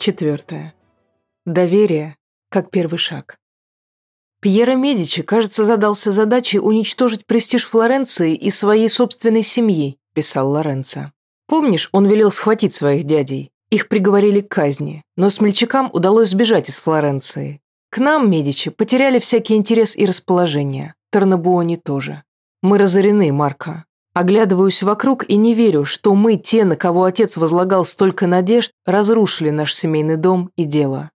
Четвертое. Доверие как первый шаг. Пьеро Медичи, кажется, задался задачей уничтожить престиж Флоренции и своей собственной семьи, писал Лоренцо. Помнишь, он велел схватить своих дядей? Их приговорили к казни, но смельчакам удалось сбежать из Флоренции. К нам, Медичи, потеряли всякий интерес и расположение. Тарнабуони тоже. Мы разорены, Марко. Оглядываюсь вокруг и не верю, что мы, те, на кого отец возлагал столько надежд, разрушили наш семейный дом и дело.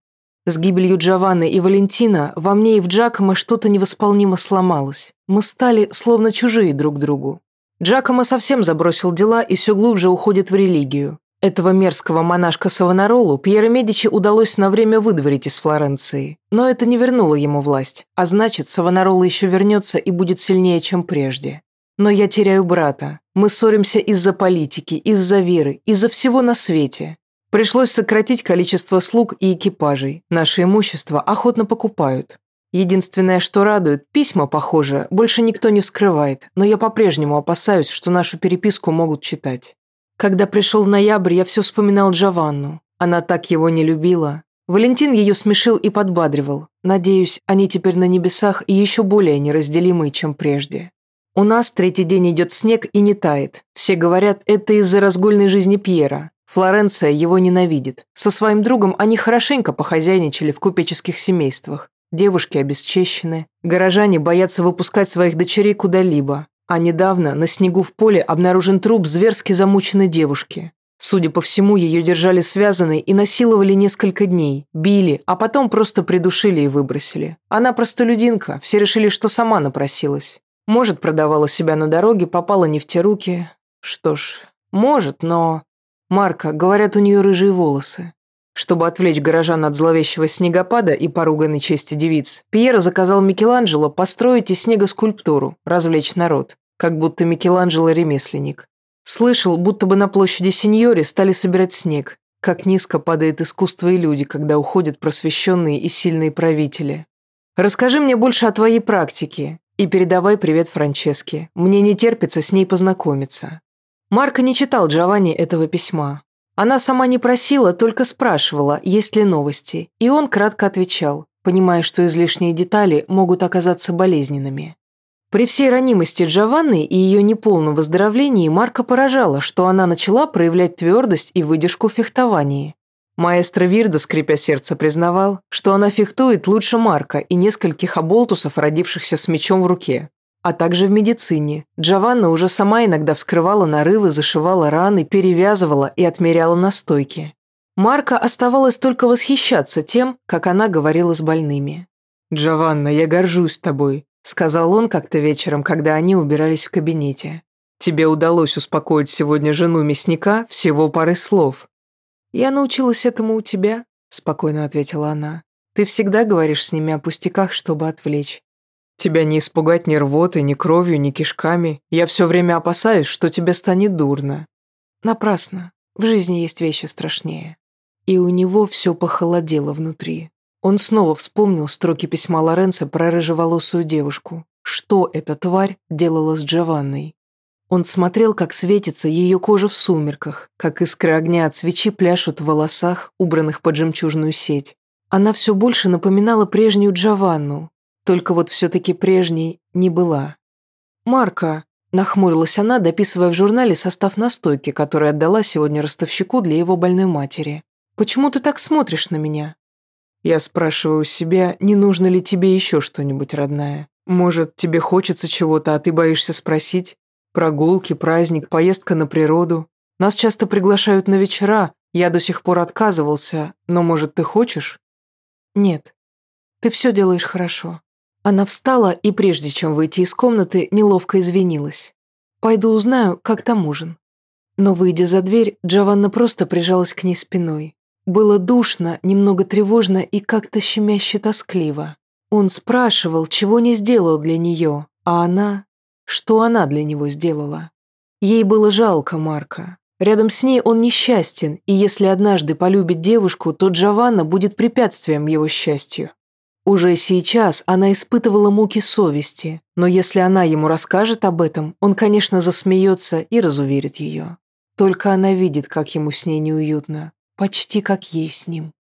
С гибелью Джованны и Валентина во мне и в Джакомо что-то невосполнимо сломалось. Мы стали словно чужие друг другу. Джакомо совсем забросил дела и все глубже уходит в религию. Этого мерзкого монашка Савонаролу Пьеро Медичи удалось на время выдворить из Флоренции, но это не вернуло ему власть, а значит, Савонарола еще вернется и будет сильнее, чем прежде. Но я теряю брата. Мы ссоримся из-за политики, из-за веры, из-за всего на свете. Пришлось сократить количество слуг и экипажей. Наше имущество охотно покупают. Единственное, что радует, письма, похоже, больше никто не вскрывает, но я по-прежнему опасаюсь, что нашу переписку могут читать. Когда пришел ноябрь, я все вспоминал Джованну. Она так его не любила. Валентин ее смешил и подбадривал. Надеюсь, они теперь на небесах и еще более неразделимые, чем прежде. У нас третий день идет снег и не тает. Все говорят, это из-за разгульной жизни Пьера. Флоренция его ненавидит. Со своим другом они хорошенько похозяйничали в купеческих семействах. Девушки обесчещены. Горожане боятся выпускать своих дочерей куда-либо. А недавно на снегу в поле обнаружен труп зверски замученной девушки. Судя по всему, ее держали связанной и насиловали несколько дней, били, а потом просто придушили и выбросили. Она простолюдинка, все решили, что сама напросилась. Может, продавала себя на дороге, попала не в те руки. Что ж, может, но... Марка, говорят, у нее рыжие волосы. Чтобы отвлечь горожан от зловещего снегопада и поруганной чести девиц, Пьеро заказал Микеланджело построить из снега скульптуру, развлечь народ, как будто Микеланджело ремесленник. Слышал, будто бы на площади Синьори стали собирать снег, как низко падает искусство и люди, когда уходят просвещенные и сильные правители. Расскажи мне больше о твоей практике, и передавай привет Франческе. Мне не терпится с ней познакомиться». Марко не читал Джованни этого письма. Она сама не просила, только спрашивала, есть ли новости, и он кратко отвечал, понимая, что излишние детали могут оказаться болезненными. При всей ранимости Джованны и ее неполном выздоровлении Марко поражало, что она начала проявлять твердость и выдержку в фехтовании. Маэстро Вирда, скрипя сердце, признавал, что она фехтует лучше Марка и нескольких оболтусов, родившихся с мечом в руке. А также в медицине. Джованна уже сама иногда вскрывала нарывы, зашивала раны, перевязывала и отмеряла настойки. Марка оставалось только восхищаться тем, как она говорила с больными. «Джованна, я горжусь тобой», — сказал он как-то вечером, когда они убирались в кабинете. «Тебе удалось успокоить сегодня жену мясника всего пары слов. «Я научилась этому у тебя», — спокойно ответила она. «Ты всегда говоришь с ними о пустяках, чтобы отвлечь. Тебя не испугать ни рвотой, ни кровью, ни кишками. Я все время опасаюсь, что тебе станет дурно». Напрасно. В жизни есть вещи страшнее. И у него все похолодело внутри. Он снова вспомнил строки письма Лоренцо про рыжеволосую девушку. Что эта тварь делала с Джованной? Он смотрел, как светится ее кожа в сумерках, как искры огня от свечи пляшут в волосах, убранных под жемчужную сеть. Она все больше напоминала прежнюю Джованну, только вот все-таки прежней не была. «Марка», – нахмурилась она, дописывая в журнале состав настойки, который отдала сегодня ростовщику для его больной матери. «Почему ты так смотришь на меня?» Я спрашиваю себя, не нужно ли тебе еще что-нибудь, родная. Может, тебе хочется чего-то, а ты боишься спросить? Прогулки, праздник, поездка на природу. Нас часто приглашают на вечера, я до сих пор отказывался, но, может, ты хочешь? Нет. Ты все делаешь хорошо. Она встала и, прежде чем выйти из комнаты, неловко извинилась. Пойду узнаю, как там ужин. Но, выйдя за дверь, Джованна просто прижалась к ней спиной. Было душно, немного тревожно и как-то щемяще тоскливо. Он спрашивал, чего не сделал для нее, а она что она для него сделала? Ей было жалко Марка. Рядом с ней он несчастен, и если однажды полюбит девушку, то Джованна будет препятствием его счастью. Уже сейчас она испытывала муки совести, но если она ему расскажет об этом, он, конечно, засмеется и разуверит ее. Только она видит, как ему с ней неуютно, почти как ей с ним.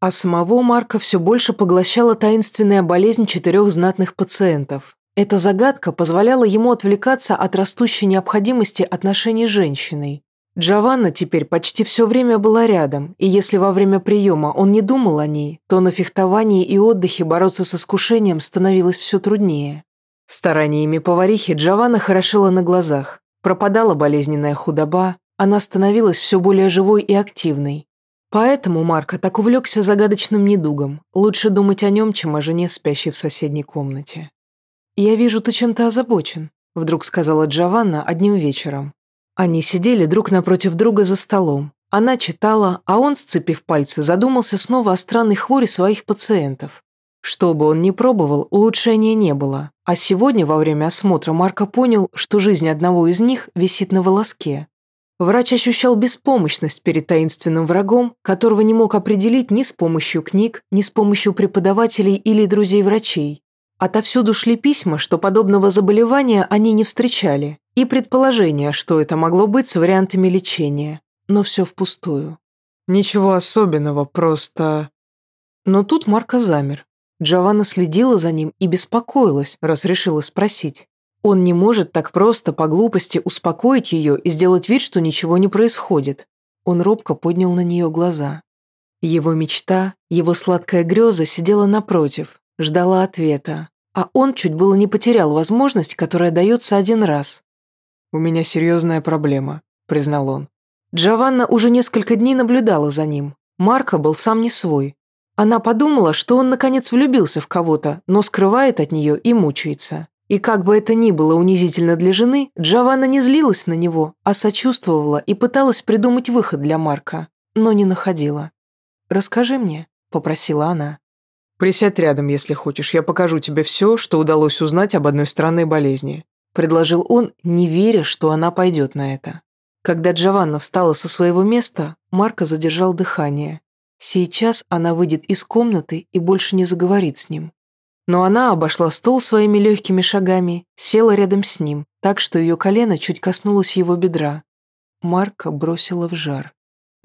А самого Марка все больше поглощала таинственная болезнь четырех знатных пациентов. Эта загадка позволяла ему отвлекаться от растущей необходимости отношений с женщиной. Джованна теперь почти все время была рядом, и если во время приема он не думал о ней, то на фехтовании и отдыхе бороться с искушением становилось все труднее. Стараниями поварихи Джованна хорошела на глазах. Пропадала болезненная худоба, она становилась все более живой и активной. Поэтому Марко так увлекся загадочным недугом. Лучше думать о нем, чем о жене, спящей в соседней комнате. «Я вижу, ты чем-то озабочен», — вдруг сказала Джованна одним вечером. Они сидели друг напротив друга за столом. Она читала, а он, сцепив пальцы, задумался снова о странной хвори своих пациентов. Что бы он ни пробовал, улучшения не было. А сегодня, во время осмотра, Марко понял, что жизнь одного из них висит на волоске. Врач ощущал беспомощность перед таинственным врагом, которого не мог определить ни с помощью книг, ни с помощью преподавателей или друзей-врачей. Отовсюду шли письма, что подобного заболевания они не встречали, и предположения, что это могло быть с вариантами лечения. Но все впустую. «Ничего особенного, просто...» Но тут Марко замер. Джованна следила за ним и беспокоилась, раз решила спросить. Он не может так просто по глупости успокоить ее и сделать вид, что ничего не происходит. Он робко поднял на нее глаза. Его мечта, его сладкая греза сидела напротив, ждала ответа, а он чуть было не потерял возможность, которая дается один раз. «У меня серьезная проблема», — признал он. Джованна уже несколько дней наблюдала за ним. Марко был сам не свой. Она подумала, что он наконец влюбился в кого-то, но скрывает от нее и мучается. И как бы это ни было унизительно для жены, Джованна не злилась на него, а сочувствовала и пыталась придумать выход для Марка, но не находила. «Расскажи мне», — попросила она. «Присядь рядом, если хочешь, я покажу тебе все, что удалось узнать об одной странной болезни», — предложил он, не веря, что она пойдет на это. Когда Джованна встала со своего места, Марко задержал дыхание. Сейчас она выйдет из комнаты и больше не заговорит с ним. Но она обошла стол своими легкими шагами, села рядом с ним, так что ее колено чуть коснулось его бедра. Марка бросила в жар.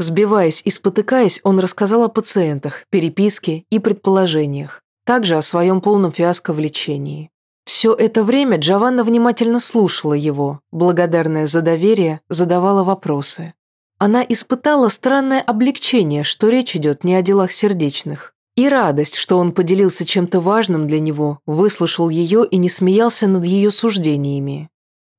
Сбиваясь и спотыкаясь, он рассказал о пациентах, переписке и предположениях, также о своем полном фиаско в лечении. Все это время Джованна внимательно слушала его, благодарная за доверие, задавала вопросы. Она испытала странное облегчение, что речь идет не о делах сердечных. И радость, что он поделился чем-то важным для него, выслушал ее и не смеялся над ее суждениями.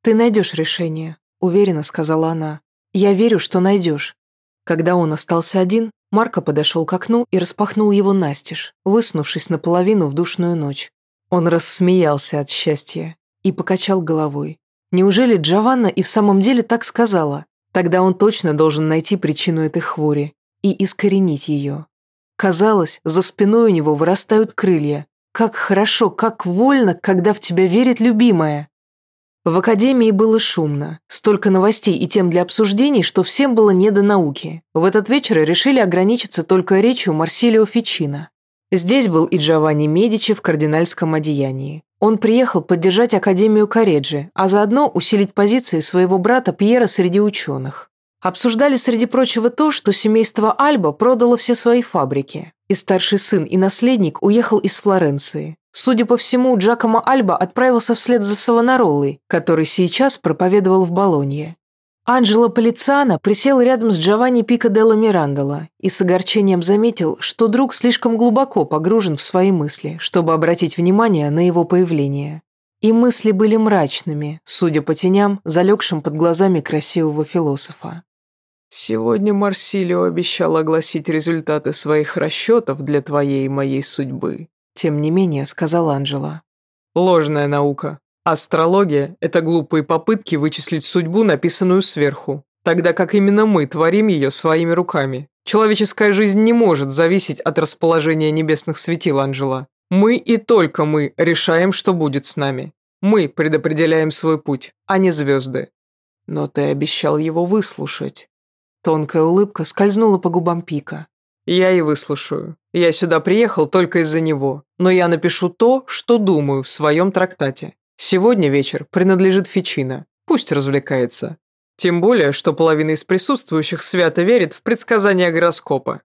«Ты найдешь решение», — уверенно сказала она. «Я верю, что найдешь». Когда он остался один, Марко подошел к окну и распахнул его настежь, выснувшись наполовину в душную ночь. Он рассмеялся от счастья и покачал головой. Неужели Джованна и в самом деле так сказала? Тогда он точно должен найти причину этой хвори и искоренить ее. Казалось, за спиной у него вырастают крылья. Как хорошо, как вольно, когда в тебя верит любимая. В академии было шумно, столько новостей и тем для обсуждений, что всем было не до науки. В этот вечер решили ограничиться только речью Марсилио Фичино. Здесь был и Джованни Медичи в кардинальском одеянии. Он приехал поддержать Академию Кареджи, а заодно усилить позиции своего брата Пьера среди ученых. Обсуждали, среди прочего, то, что семейство Альба продало все свои фабрики, и старший сын и наследник уехал из Флоренции. Судя по всему, Джакомо Альба отправился вслед за Савонаролой, который сейчас проповедовал в Болонье. Анджело Полициано присел рядом с Джованни Пико делла Мирандола и с огорчением заметил, что друг слишком глубоко погружен в свои мысли, чтобы обратить внимание на его появление. И мысли были мрачными, судя по теням, залегшим под глазами красивого философа. «Сегодня Марсилио обещал огласить результаты своих расчетов для твоей и моей судьбы», тем не менее сказал Анджела. «Ложная наука. Астрология – это глупые попытки вычислить судьбу, написанную сверху, тогда как именно мы творим ее своими руками. Человеческая жизнь не может зависеть от расположения небесных светил, Анджела. Мы и только мы решаем, что будет с нами. Мы предопределяем свой путь, а не звезды». «Но ты обещал его выслушать». Тонкая улыбка скользнула по губам Пика. «Я и выслушаю. Я сюда приехал только из-за него, но я напишу то, что думаю в своем трактате. Сегодня вечер принадлежит Фичино. Пусть развлекается. Тем более, что половина из присутствующих свято верит в предсказания гороскопа.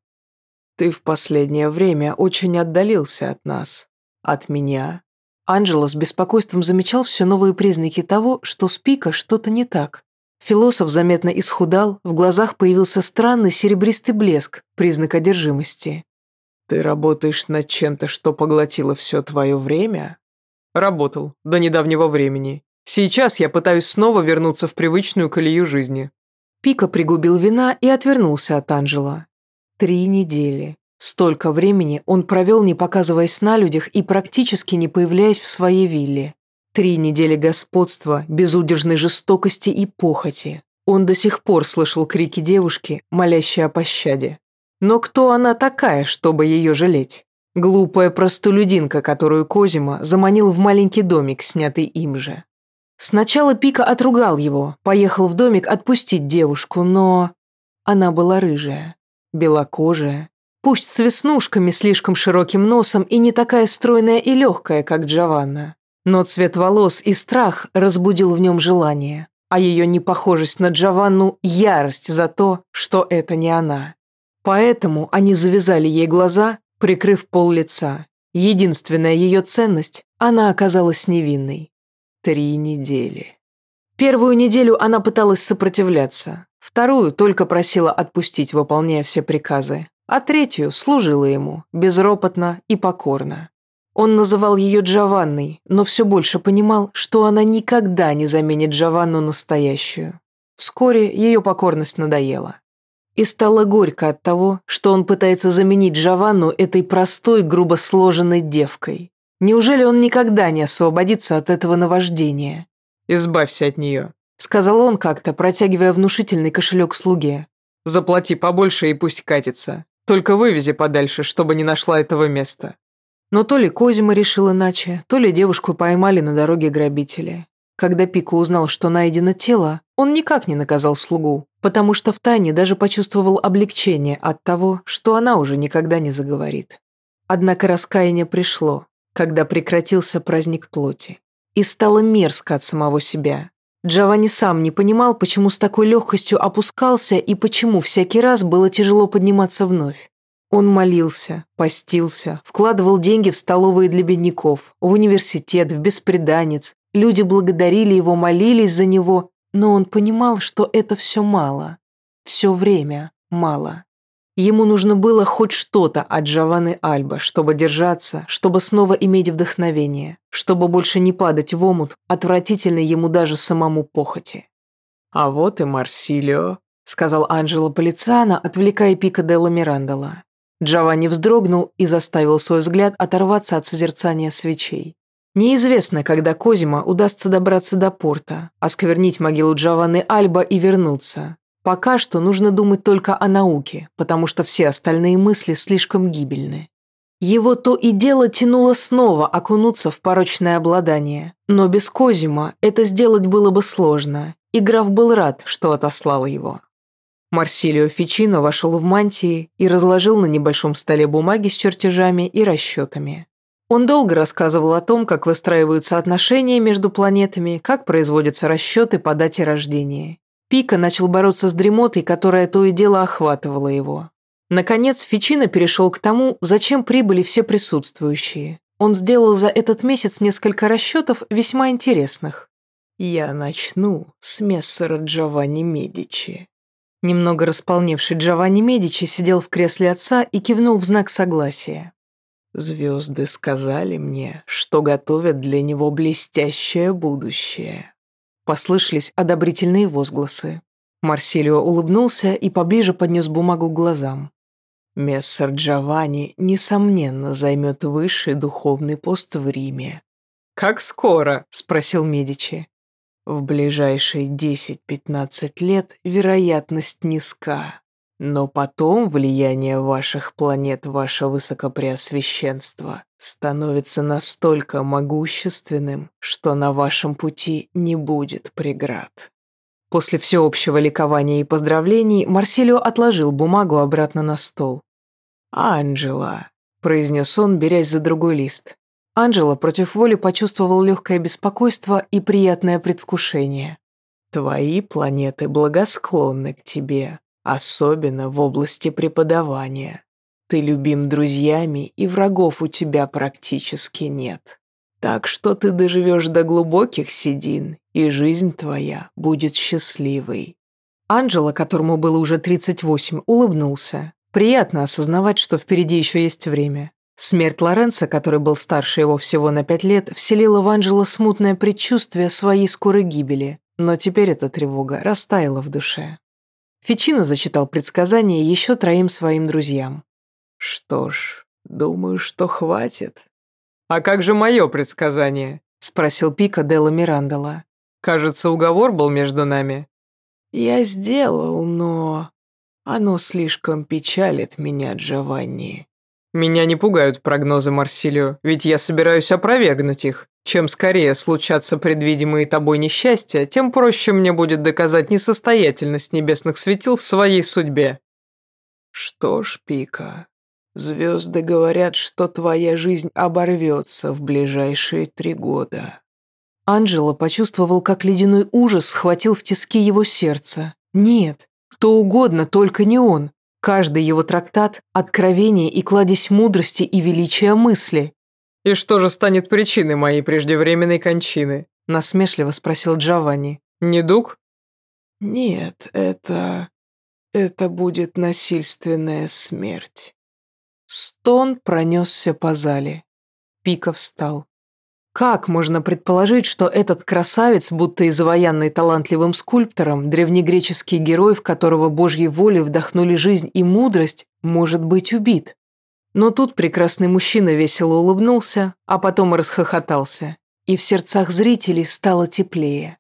Ты в последнее время очень отдалился от нас. От меня». Анджело с беспокойством замечал все новые признаки того, что с Пика что-то не так. Философ заметно исхудал, в глазах появился странный серебристый блеск, признак одержимости. «Ты работаешь над чем-то, что поглотило все твое время?» «Работал, до недавнего времени. Сейчас я пытаюсь снова вернуться в привычную колею жизни». Пика пригубил вина и отвернулся от Анжела. Три недели. Столько времени он провел, не показываясь на людях и практически не появляясь в своей вилле. Три недели господства, безудержной жестокости и похоти. Он до сих пор слышал крики девушки, молящей о пощаде. Но кто она такая, чтобы ее жалеть? Глупая простолюдинка, которую Козима заманил в маленький домик, снятый им же. Сначала Пика отругал его, поехал в домик отпустить девушку, но... Она была рыжая, белокожая, пусть с веснушками, слишком широким носом и не такая стройная и легкая, как Джованна. Но цвет волос и страх разбудил в нем желание, а ее непохожесть на Джованну – ярость за то, что это не она. Поэтому они завязали ей глаза, прикрыв пол лица. Единственная ее ценность – она оказалась невинной. Три недели. Первую неделю она пыталась сопротивляться, вторую только просила отпустить, выполняя все приказы, а третью служила ему, безропотно и покорно. Он называл ее Джованной, но все больше понимал, что она никогда не заменит Джованну настоящую. Вскоре ее покорность надоела. И стало горько от того, что он пытается заменить Джованну этой простой, грубо сложенной девкой. Неужели он никогда не освободится от этого наваждения? «Избавься от нее», — сказал он как-то, протягивая внушительный кошелек слуге. «Заплати побольше и пусть катится. Только вывези подальше, чтобы не нашла этого места». Но то ли Козима решил иначе, то ли девушку поймали на дороге грабители. Когда Пико узнал, что найдено тело, он никак не наказал слугу, потому что втайне даже почувствовал облегчение от того, что она уже никогда не заговорит. Однако раскаяние пришло, когда прекратился праздник плоти. И стало мерзко от самого себя. Джованни сам не понимал, почему с такой легкостью опускался и почему всякий раз было тяжело подниматься вновь. Он молился, постился, вкладывал деньги в столовые для бедняков, в университет, в беспреданец. Люди благодарили его, молились за него, но он понимал, что это все мало. Все время мало. Ему нужно было хоть что-то от Джованны Альба, чтобы держаться, чтобы снова иметь вдохновение, чтобы больше не падать в омут, отвратительный ему даже самому похоти. «А вот и Марсилио», — сказал Анджело Полициано, отвлекая Пика Делла Мирандола. Джованни вздрогнул и заставил свой взгляд оторваться от созерцания свечей. Неизвестно, когда Козима удастся добраться до порта, осквернить могилу Джованны Альба и вернуться. Пока что нужно думать только о науке, потому что все остальные мысли слишком гибельны. Его то и дело тянуло снова окунуться в порочное обладание, но без Козима это сделать было бы сложно, и граф был рад, что отослал его. Марсилио Фичино вошел в мантии и разложил на небольшом столе бумаги с чертежами и расчетами. Он долго рассказывал о том, как выстраиваются отношения между планетами, как производятся расчеты по дате рождения. Пика начал бороться с дремотой, которая то и дело охватывала его. Наконец, Фичино перешел к тому, зачем прибыли все присутствующие. Он сделал за этот месяц несколько расчетов весьма интересных. «Я начну с мессера Джованни Медичи». Немного располневший Джованни Медичи сидел в кресле отца и кивнул в знак согласия. Звезды сказали мне, что готовят для него блестящее будущее. Послышались одобрительные возгласы. Марсилио улыбнулся и поближе поднес бумагу к глазам. Мессер Джованни, несомненно, займет высший духовный пост в Риме. «Как скоро?» – спросил Медичи. «В ближайшие 10-15 лет вероятность низка. Но потом влияние ваших планет, ваше высокопреосвященство, становится настолько могущественным, что на вашем пути не будет преград. После всеобщего ликования и поздравлений Марсилио отложил бумагу обратно на стол. «Анджела», – произнес он, берясь за другой лист. Анджела против воли почувствовал легкое беспокойство и приятное предвкушение. «Твои планеты благосклонны к тебе, особенно в области преподавания. Ты любим друзьями, и врагов у тебя практически нет. Так что ты доживешь до глубоких седин, и жизнь твоя будет счастливой». Анджело, которому было уже 38, улыбнулся. Приятно осознавать, что впереди еще есть время. Смерть Лоренца, который был старше его всего на пять лет, вселила в Анджело смутное предчувствие своей скорой гибели, но теперь эта тревога растаяла в душе. Фичино зачитал предсказание еще троим своим друзьям. «Что ж, думаю, что хватит». «А как же мое предсказание?» – спросил Пика Делла Мирандола. «Кажется, уговор был между нами». «Я сделал, но оно слишком печалит меня, Джованни». «Меня не пугают прогнозы, Марсилио, ведь я собираюсь опровергнуть их. Чем скорее случатся предвидимые тобой несчастья, тем проще мне будет доказать несостоятельность небесных светил в своей судьбе». «Что ж, Пика, Звезды говорят, что твоя жизнь оборвется в ближайшие три года». Анджело почувствовал, как ледяной ужас схватил в тиски его сердце. Нет, кто угодно, только не он. Каждый его трактат – откровение и кладезь мудрости и величия мысли. «И что же станет причиной моей преждевременной кончины?» – насмешливо спросил Джованни. «Недуг?» «Нет, это... это будет насильственная смерть». Стон пронесся по зале. Пика встал. Как можно предположить, что этот красавец, будто изваянный талантливым скульптором, древнегреческий герой, в которого божьей волей вдохнули жизнь и мудрость, может быть убит? Но тут прекрасный мужчина весело улыбнулся, а потом расхохотался, и в сердцах зрителей стало теплее.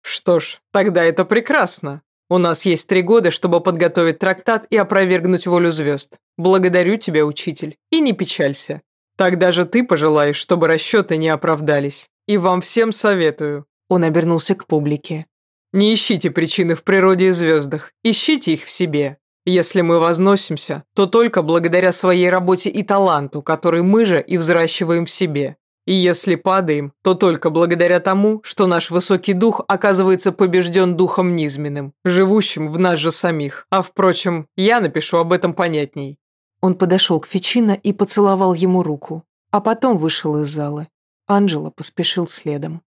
«Что ж, тогда это прекрасно. У нас есть три года, чтобы подготовить трактат и опровергнуть волю звезд. Благодарю тебя, учитель, и не печалься. Тогда же ты пожелаешь, чтобы расчеты не оправдались. И вам всем советую». Он обернулся к публике. «Не ищите причины в природе и звездах, ищите их в себе. Если мы возносимся, то только благодаря своей работе и таланту, который мы же и взращиваем в себе. И если падаем, то только благодаря тому, что наш высокий дух оказывается побежден духом низменным, живущим в нас же самих. А впрочем, я напишу об этом понятней». Он подошел к Фичино и поцеловал ему руку, а потом вышел из зала. Анджело поспешил следом.